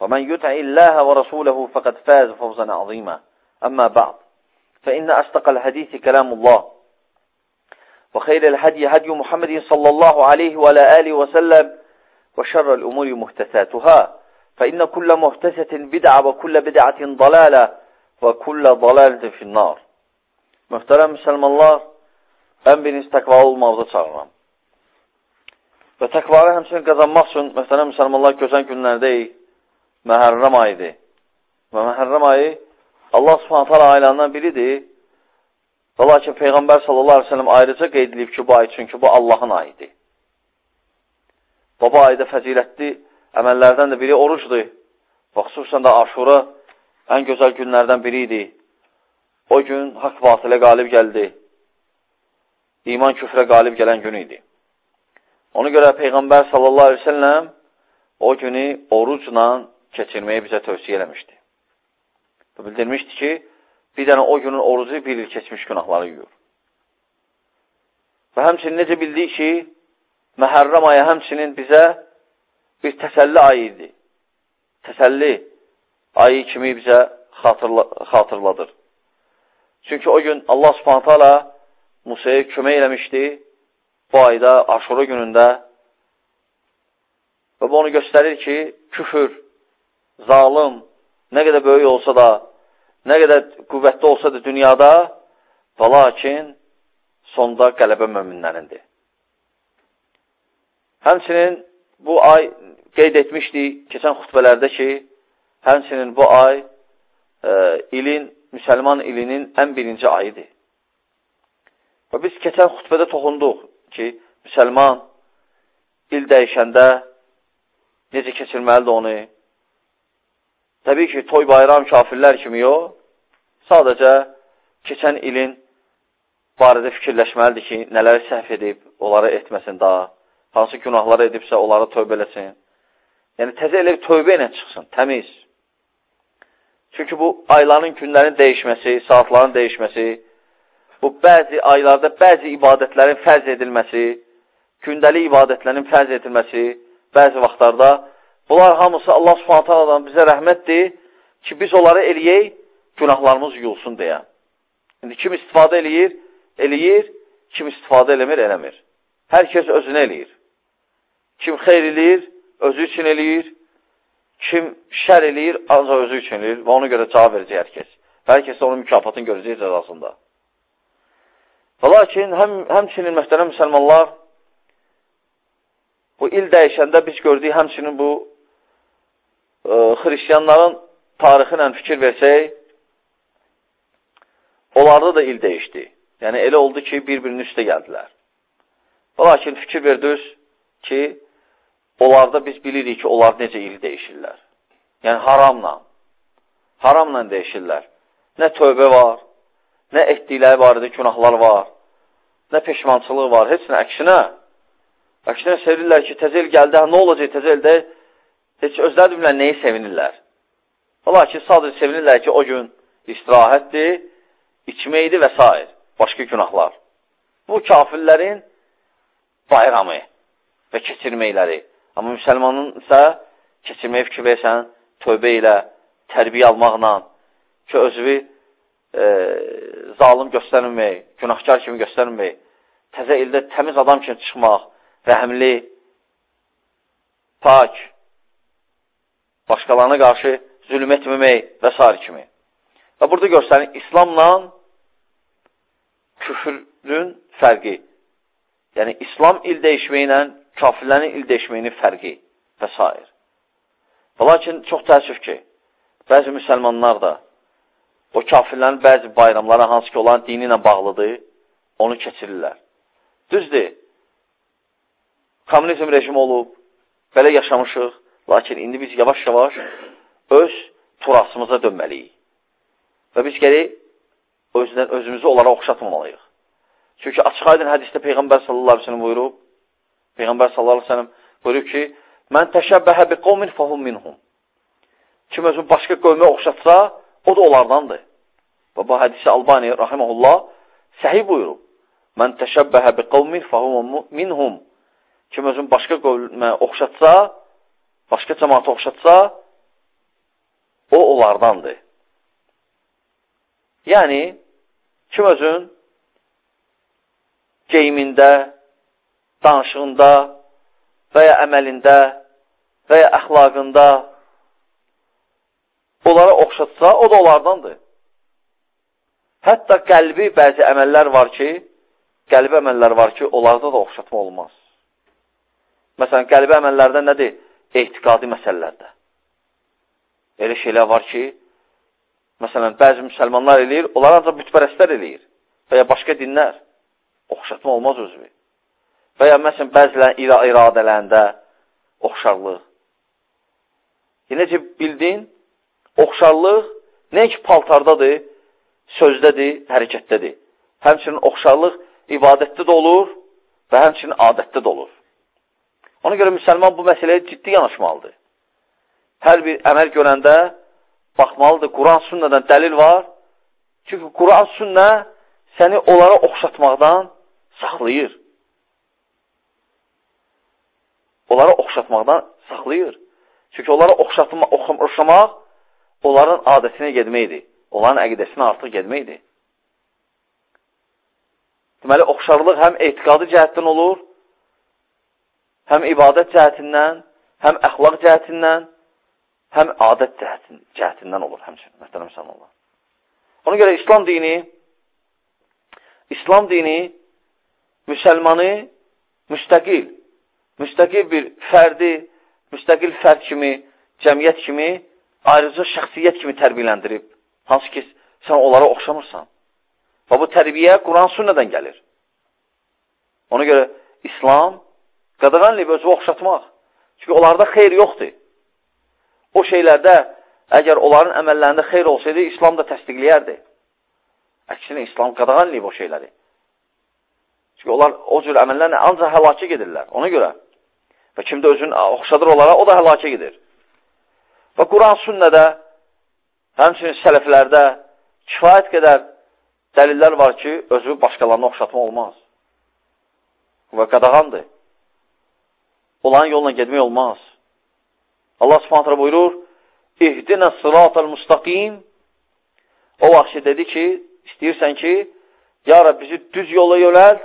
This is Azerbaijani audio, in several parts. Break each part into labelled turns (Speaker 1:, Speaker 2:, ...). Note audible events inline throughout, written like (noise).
Speaker 1: ومن يطع الله ورسوله فقد فاز فوزا عظيما. أما بعد فإن أصدق الحديث كلام الله وخير الهدي هدي محمد صلى الله عليه وعلى آله وسلم وشر الأمور محدثاتها فإن كل محدثة بدعة وكل بدعة ضلالة وكل ضلالة في النار. Möhtərəm müsəlmanlar, ən birinci təqvalı olmağıza çağıram. Və təqvalı həmçinin qazanmaq üçün, möhtərəm müsəlmanlar, gözən günlərdəyik, məhərrəm ayıdır. Və məhərrəm ayı Allah subhanətələ aylarından biridir. Və lakin Peyğəmbər sallallahu aleyhi ve sellem ayrıca qeyd edib ki, bu ay çünki bu Allahın ayıdır. Və bu ayda fəzilətli əməllərdən də biri orucdur. Və xüsusən də aşura ən gözəl günlərdən biri idi. O gün haqq batilə qalib gəldi. İman küfrə qalib gələn gün idi. Ona görə Peyğəmbər sallallahu aleyhi ve selləm o günü orucla keçirməyi bizə tövsiyə eləmişdi. Və bildirmişdi ki, bir dənə o günün orucu bir il keçmiş günahları yuyur. Və həmçinin necə bildik ki, Məhərrəm ayı həmçinin bizə bir təsəlli ayı idi. Təsəlli ayı kimi bizə xatırla xatırladır. Çünki o gün Allah subhanətə alə Musaya kömək eləmişdi bu ayda, aşura günündə və bu onu göstərir ki, küfür, zalım, nə qədər böyük olsa da, nə qədər qüvvətli olsa da dünyada və lakin sonda qələbə möminlərindir. Həmçinin bu ay qeyd etmişdik keçən xütbələrdə ki, həmçinin bu ay e, ilin müsəlman ilinin ən birinci ayıdır. Və biz keçən xütbədə toxunduq ki, müsəlman il dəyişəndə necə keçirməlidir onu? Təbii ki, toy bayram kafirlər kimi yox, sadəcə keçən ilin barədə fikirləşməlidir ki, nələri səhv edib, onları etməsin daha, hansı günahları edibsə, onları tövbə eləsin. Yəni, təzə elə tövbə ilə çıxsın, təmiz. Çünki bu ayların, günlərin dəyişməsi, saatların dəyişməsi, bu bəzi aylarda bəzi ibadətlərin fərz edilməsi, gündəlik ibadətlərin fərz edilməsi, bəzi vaxtlarda, bunlar hamısı Allah subhanətələrdən bizə rəhmətdir ki, biz onları eləyək, günahlarımız yulsun deyə. İndi kim istifadə eləyir, eləyir, kim istifadə eləmir, eləmir. Hər kəs özünə eləyir. Kim xeyr eləyir, özü üçün eləyir, kim şər eləyir, ancaq özü üçün eləyir və ona görə cavab verəcək hər kəs. Hər kəs onun mükafatını görəcək cəzasında. Və lakin, həm, həmçinin mühtərəm müsəlmanlar, bu il dəyişəndə biz gördük, həmçinin bu e, xristiyanların tarixi ilə fikir versək, onlarda da il dəyişdi. Yəni, elə oldu ki, bir-birinin üstə gəldilər. Lakin fikir verdiniz ki, onlarda biz bilirik ki, onlar necə il dəyişirlər. Yəni, haramla. Haramla dəyişirlər. Nə tövbə var, nə etdikləri barədə günahlar var, nə peşmançılıq var, heç nə, əksinə. Əksinə sevirlər ki, təzə il gəldi, hə, nə olacaq təzə ildə? Heç özləri bilmirlər, neyi sevinirlər. Ola ki, sadəcə sevinirlər ki, o gün istirahətdir, içməkdir və s. başqa günahlar. Bu kafirlərin bayramı və keçirməkləri. Amma müsəlmanın isə keçirməyə fikir versən, tövbə ilə, tərbiyə almaqla ki, özünü e, zalim göstərmək, günahkar kimi göstərmək, təzə ildə təmiz adam kimi çıxmaq, rəhmli, pak, başqalarına qarşı zülm etməmək və s. kimi. Və burada göstərin, İslamla küfrün fərqi. Yəni, İslam il dəyişməyi ilə kafirlərin il dəyişməyinin fərqi və s. Və lakin çox təəssüf ki, bəzi müsəlmanlar da o kafirlərin bəzi bayramları, hansı ki, olan dini ilə bağlıdır, onu keçirirlər. Düzdür, kommunizm rejimi olub, belə yaşamışıq, lakin indi biz yavaş-yavaş öz turasımıza dönməliyik. Və biz gərik özdən, özümüzü onlara oxşatmamalıyıq. Çünki açıq aydın hədisdə Peyğəmbər sallallahu aleyhi ve sellem buyurub, Peyğəmbər sallallahu aleyhi ve sellem buyurub ki, mən təşəbbəhə bi qovmin fəhum minhum. Kim özünü başqa qövmə oxşatsa, o da onlardandır. Və bu hədisi Albani, rahiməhullah, səhi buyurub. Mən təşəbbəhə bi qovmin fəhum minhum. Kim özünü başqa qövmə oxşatsa, başqa cəmaata oxşatsa, o onlardandır. Yəni, kim özün geyimində, danışığında və ya əməlində və ya əxlaqında onlara oxşatsa, o da onlardandır. Hətta qəlbi bəzi əməllər var ki, qəlbi əməllər var ki, onlarda da oxşatma olmaz. Məsələn, qəlbi əməllərdə nədir? Ehtiqadi məsələlərdə. Elə şeylər var ki, məsələn, bəzi müsəlmanlar eləyir, onlar ancaq bütpərəstlər eləyir və ya başqa dinlər. Oxşatma olmaz özü. Və ya məsələn, bəzilər ira iradələrində oxşarlıq. Necə bildin, oxşarlıq nə ki paltardadır, sözdədir, hərəkətdədir. Həmçinin oxşarlıq ibadətdə də olur və həmçinin adətdə də olur. Ona görə müsəlman bu məsələyə ciddi yanaşmalıdır. Hər bir əməl görəndə baxmalıdır, Quran sünnədən dəlil var. Çünki Quran sünnə səni onlara oxşatmaqdan saxlayır. Onlara oxşatmaqdan saxlayır. Çünki onlara oxşatma, oxşamaq onların adətinə gedməkdir. Onların əqidəsinə artıq gedməkdir. Deməli, oxşarlıq həm etiqadı cəhətdən olur, həm ibadət cəhətindən, həm əxlaq cəhətindən, həm adət cəhətin, cəhətindən olur həmçinin, məhtərəm insanlar. Ona görə İslam dini, İslam dini müsəlmanı müstəqil, müstəqil bir fərdi, müstəqil fərd kimi, cəmiyyət kimi, ayrıca şəxsiyyət kimi tərbiyələndirib. Hansı ki, sən onlara oxşamırsan. Və bu tərbiyə Quran sünnədən gəlir. Ona görə İslam qadağanlayıb özü oxşatmaq. Çünki onlarda xeyr yoxdur. O şeylərdə, əgər onların əməllərində xeyr olsaydı, İslam da təsdiqləyərdi. Əksinə, İslam qadağanlayıb o şeyləri. Çünki onlar o cür əməllərlə ancaq həlakə gedirlər. Ona görə. Və kim də özünü oxşadır onlara, o da həlakə gedir. Və Quran sünnədə, həmçinin sələflərdə kifayət qədər dəlillər var ki, özü başqalarına oxşatma olmaz. Və qadağandır. Onların yolla getmək olmaz. Allah subhanətlə buyurur, İhdinə sıratal müstəqim O vaxt ki, dedi ki, istəyirsən ki, Ya Rab, bizi düz yola yönəlt,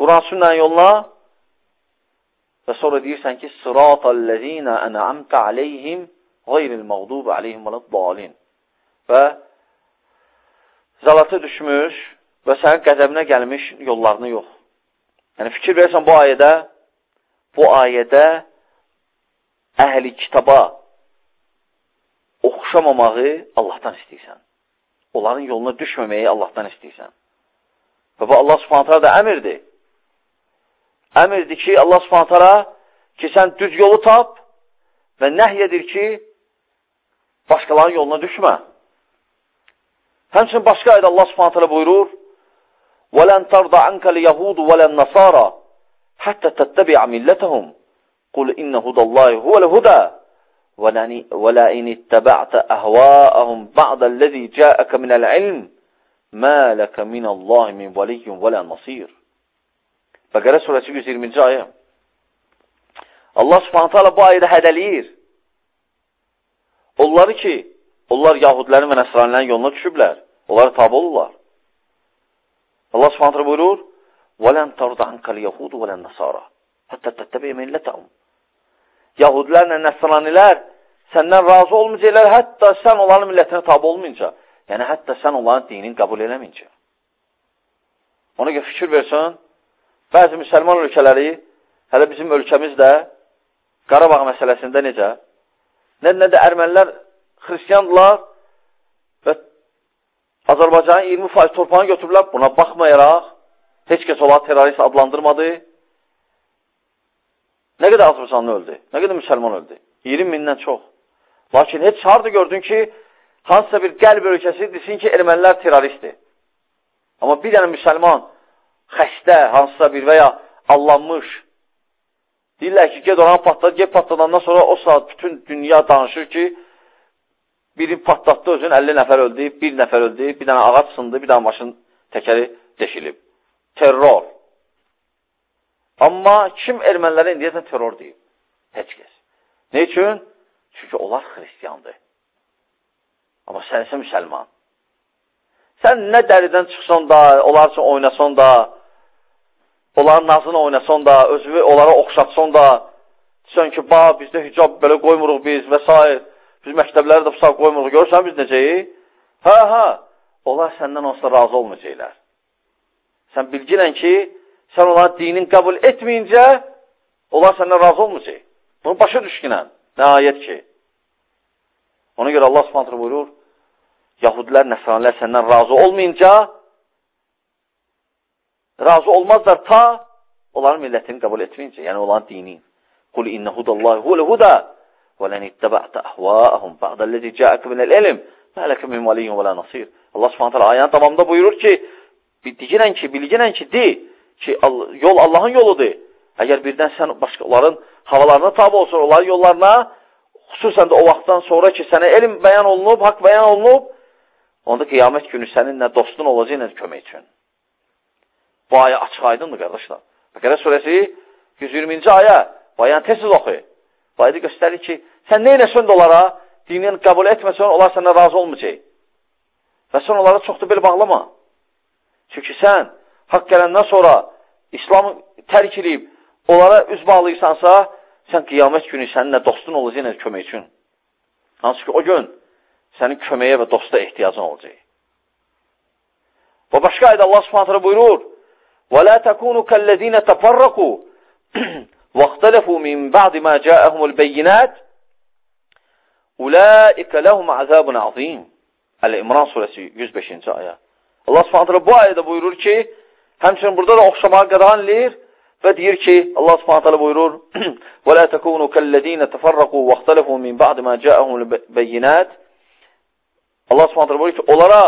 Speaker 1: Quran sünnən yoluna və sonra deyirsən ki, sıratəl-ləzinə ənəamtə aleyhim qayril məğdub aleyhim vələd-dalin və zalata düşmüş və sənin qəzəbinə gəlmiş yollarını yox. Yəni, fikir versən bu ayədə, bu ayədə əhli kitaba oxşamamağı Allahdan istəyirsən. Onların yoluna düşməməyi Allahdan istəyirsən. Və bu Allah subhanətə da əmirdir. Əmirdir ki, Allah subhanətə ki, sən düz yolu tap və nəhy edir ki, başqalarının yoluna düşmə. Həmçin başqa ayda Allah subhanətə buyurur, وَلَنْ تَرْضَ عَنْكَ الْيَهُودُ وَلَا النَّصَارَى حتى تتبع ملتهم قل إن هدى الله هو الهدى ولئن اتبعت أهواءهم بعد الذي جاءك من العلم ما لك من الله من ولي ولا نصير فقرأ سورة يزير من جاية الله سبحانه وتعالى بو آيدة هدليير Onları ki, onlar Yahudilərin və Nəsranilərin yoluna düşüblər. Onlara tabi olurlar. Allah subhanətlə buyurur, وَلَنْ تَرْضَ عَنْكَ الْيَهُودُ وَلَا النَّصَارَ حَتَّى تَتَّبِعَ مِلَّتَهُمْ Yahudilərlə nəsranilər səndən razı olmayacaqlar, hətta sən onların millətinə tabi olmayınca. Yəni, hətta sən onların dinini qəbul eləməyincə. Ona görə fikir versən, bəzi müsəlman ölkələri, hələ bizim ölkəmiz də Qarabağ məsələsində necə? Nə, nə də ermənilər xristiyandılar və Azərbaycanın 20% torpağını götürürlər. Buna baxmayaraq, heç kəs onları terrorist adlandırmadı. Nə qədər Azərbaycanlı öldü? Nə qədər müsəlman öldü? 20 mindən çox. Lakin heç harada gördün ki, hansısa bir qəlb ölkəsi desin ki, ermənilər terroristdir. Amma bir dənə müsəlman xəstə, hansısa bir və ya allanmış, deyirlər ki, ged oranı patladı, ged patladandan sonra o saat bütün dünya danışır ki, biri patlatdı özün, 50 nəfər öldü, bir nəfər öldü, bir dənə ağac sındı, bir dənə maşın təkəri deşilib. Terror. Amma kim ermənilərə indiyəsən terror deyib? Heç kəs. Ne üçün? Çünki onlar xristiyandır. Amma sən isə müsəlman. Sən nə dəridən çıxsan da, onlar üçün oynasan da, onların nazını oynasan da, özünü onlara oxşatsan da, sən ki, ba, bizdə hicab belə qoymuruq biz və s. Biz məktəbləri də pusaq qoymuruq. Görürsən biz necəyik? Hə, hə, onlar səndən olsa razı olmayacaqlar. Sən bilginən ki, sən onların dinin qəbul etməyincə, onlar səndən razı olmayacaq. Bunu başa düşkünən. Nə ayət ki? Ona görə Allah subhanətlə buyurur, Yahudilər, nəsranilər səndən razı olmayınca, razı olmazlar ta onların millətini qəbul etməyincə, yəni onların dini. Qul innə hudallahi hulə huda və lən ittəbə'tə əhvaəhum bə'dəlləzi cəəkə minəl elm mələkə min valiyyən və lə nasir. Allah subhanətlə ayənin tamamında buyurur ki, bilginən ki, bilginən ki, de ki, yol Allahın yoludur. Əgər birdən sən başqaların havalarına tabi olsun, onların yollarına, xüsusən də o vaxtdan sonra ki, sənə elm bəyan olunub, haqq bəyan olunub, onda qiyamət günü sənin nə dostun olacaq, nə kömək üçün. Bu ayə açıq aydındır, qardaşlar. Bəqərə surəsi 120-ci ayə, bayan təsiz oxu. Bu ayədə göstərir ki, sən neynəsən də onlara, dinin qəbul etməsən, onlar səndən razı olmayacaq. Və sən onlara çox da belə bağlama. Çünki sən haqq gələndən sonra İslamı tərk edib, onlara üz bağlıysansa, sən qiyamət günü sənin nə dostun olacaq, nə kömək üçün. Hansı ki, o gün sənin köməyə və dosta ehtiyacın olacaq. Və başqa ayda Allah subhanətlə buyurur, وَلَا تَكُونُوا كَالَّذ۪ينَ تَفَرَّقُوا وَاخْتَلَفُوا مِنْ بَعْدِ مَا جَاءَهُمُ الْبَيِّنَاتِ أُولَٰئِكَ لَهُمْ عَذَابٌ عَظِيمٌ Əl-İmran surəsi 105-ci ayə. Allah Subhanahu bu ayədə buyurur ki, həmçinin burada da oxşamağa qadağan eləyir və deyir ki, Allah Subhanahu taala buyurur: (clears throat) "Və la takunu kellezina teferraqu və ixtalafu min ba'd ma ca'ahum beyinat." Allah Subhanahu taala buyurur ki, onlara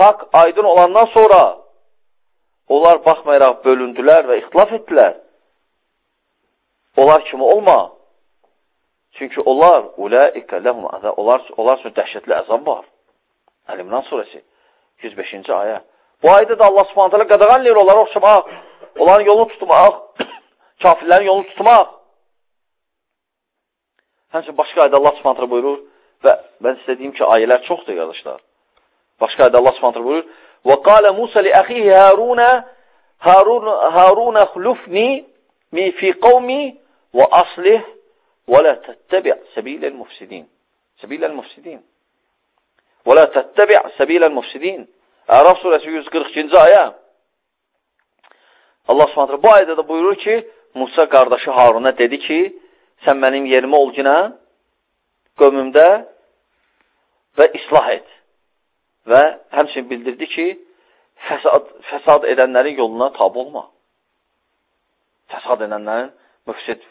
Speaker 1: haqq aydın olandan sonra onlar baxmayaraq bölündülər və ixtilaf etdilər. Onlar kimi olma. Çünki onlar ulaika lahum azab. Onlar onlar üçün dəhşətli əzab var. Əl-İmran surəsi 105-ci ayə. Bu ayda da Allah subhanət hələ qadağan eləyir onlara oxşamaq onların yolunu tutmaq, (coughs) kafirlərin yolunu tutmaq. Həmçin başqa ayda Allah subhanətlə buyurur və mən sizə deyim ki, ayələr çoxdur, qardaşlar. Başqa ayda Allah subhanətlə buyurur Və qalə Musa li əxihi Haruna Harun, Haruna xlufni mi fi qavmi və aslih və la təttəbi' səbiləl mufsidin. Səbiləl mufsidin. Və la təttəbi' səbiləl Ərəf surəsi 142-ci ayə. Allah subhanətlə bu ayədə də buyurur ki, Musa qardaşı Haruna dedi ki, sən mənim yerimə ol günə, qövmümdə və islah et. Və həmçin bildirdi ki, fəsad, fəsad edənlərin yoluna tabi olma. Fəsad edənlərin, müfsid,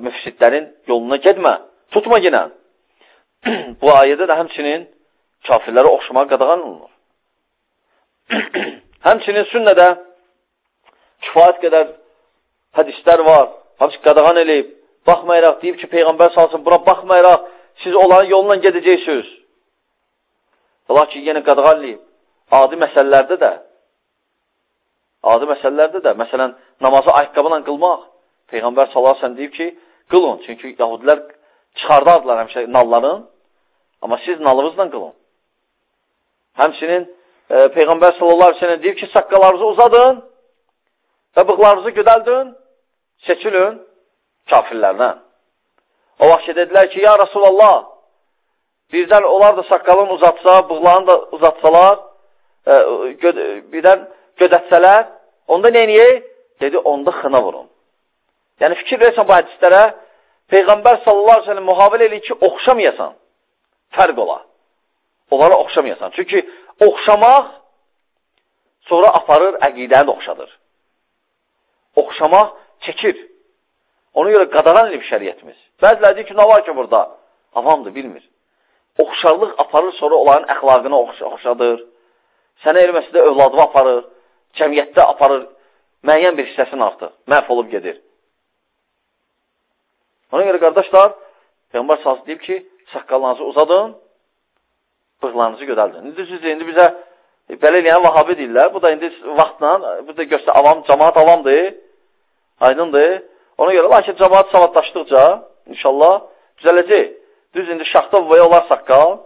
Speaker 1: müfsidlərin yoluna gedmə, tutma yenə. (clears throat) bu ayədə də həmçinin kafirlərə oxşamağa qadağan olunur. (clears throat) həmçinin sünnədə kifayət qədər hədislər var, hamısı qadağan eləyib, baxmayaraq, deyib ki, Peyğəmbər salsın, buna baxmayaraq, siz onların yolundan gedəcəksiniz. Lakin yenə qadağan eləyib. Adi məsələlərdə də, adi məsələlərdə də, məsələn, namazı ayaqqabıyla qılmaq, Peyğəmbər salarsan deyib ki, qılın. Çünki yahudilər çıxardardılar həmişə nalların, amma siz nalınızla qılın. Həmçinin e, Peyğəmbər sallallahu aleyhi ve sellem deyib ki, saqqalarınızı uzadın, və bığlarınızı güdəldin, seçilin kafirlərdən. O vaxt ki, dedilər ki, ya Rasulallah, birdən onlar da saqqalını uzatsa, bığlarını da uzatsalar, e, gö birdən gödətsələr, onda neyniyə? Dedi, onda xına vurun. Yəni, fikir versən bu hədislərə, Peyğəmbər sallallahu aleyhi ve sellem mühavilə eləyir ki, oxşamayasan, fərq ola. Onlara oxşamayasan. Çünki oxşamaq sonra aparır, əqidəni də oxşadır. Oxşamaq çəkir. Ona görə qadaran elib şəriyyətimiz. Bəziləri deyir ki, nə var ki burada? Avamdır, bilmir. Oxşarlıq aparır, sonra onların əxlaqını oxşadır. Sənə erməsində övladını aparır, cəmiyyətdə aparır, müəyyən bir hissəsini artıq, məhv olub gedir. Ona görə qardaşlar, Peyğəmbər sahası deyib ki, saqqallarınızı uzadın, bığlarınızı gödəldin. İndi düzdür, indi bizə e, belə eləyən vahabi deyirlər. Bu da indi vaxtla, bu da göstər, avam, cəmaat avamdır, aydındır. Ona görə, lakin cəmaat savadlaşdıqca, inşallah, düzələcək. Düz indi şaxta vəyə olar saqqal,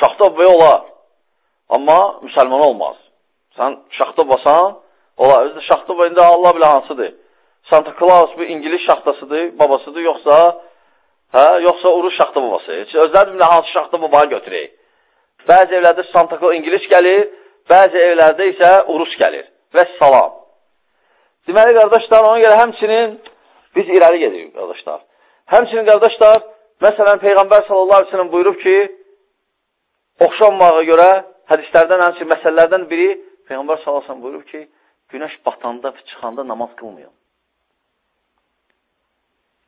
Speaker 1: şaxta vəyə olar, amma müsəlman olmaz. Sən şaxta basan, olar. Özdə şaxta vəyində Allah bilə hansıdır. Santa Claus bu İngilis şaxtasıdır, babasıdır, yoxsa hə, yoxsa Urus şaxta babası. Özləri bilə hansı şaxta babayı götürək. Bəzi evlərdə Santa Claus İngilis gəlir, bəzi evlərdə isə Urus gəlir. Və salam. Deməli, qardaşlar, ona görə həmçinin biz irəli gedirik, qardaşlar. Həmçinin, qardaşlar, məsələn, Peyğəmbər sallallahu aleyhi ve sellem buyurub ki, oxşanmağa görə hədislərdən, həmçinin məsələlərdən biri Peyğəmbər sallallahu aleyhi ve sellem buyurub ki, günəş batanda, çıxanda namaz qılmayın.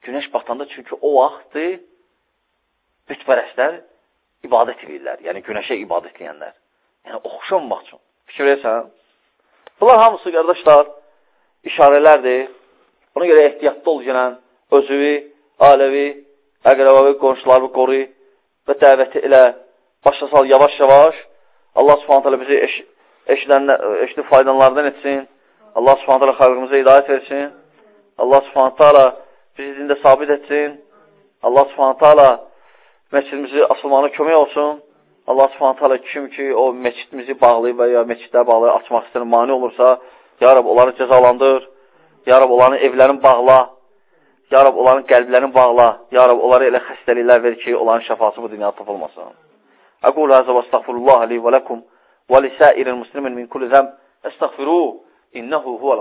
Speaker 1: Günəş batanda, çünki o vaxtdır bütpərəstlər ibadət edirlər. Yəni, günəşə ibadət edirlər. Yəni, oxşanmaq üçün. Fikir versən. Bunlar hamısı, qardaşlar, işarələrdir. Ona görə ehtiyatlı ol gələn özüvi, aləvi, əqrəbavi, qonşularını qoru və dəvəti elə başa sal yavaş-yavaş. Allah subhanət hələ bizi eş, eşidib faydanlardan etsin. Allah subhanət hələ xalqımıza hidayət versin. Allah subhanət hələ bizi dində sabit etsin. Allah subhanət hələ məscidimizi asılmağına kömək olsun. Allah subhanət hələ kim ki o məscidimizi bağlayıb və ya məscidlər bağlayıb açmaq istəyən mani olursa, Ya Rab, onları cəzalandır. Ya Rab, onların evlərini bağla. Ya Rab, onların qəlblərini bağla. Ya Rab, onlara elə xəstəliklər ver ki, onların şəfası bu dünyada tapılmasın. Əqul həzə və estəğfirullah li və ləkum və lisəiril muslimin min kulli zəm əstəğfiru innəhu huvəl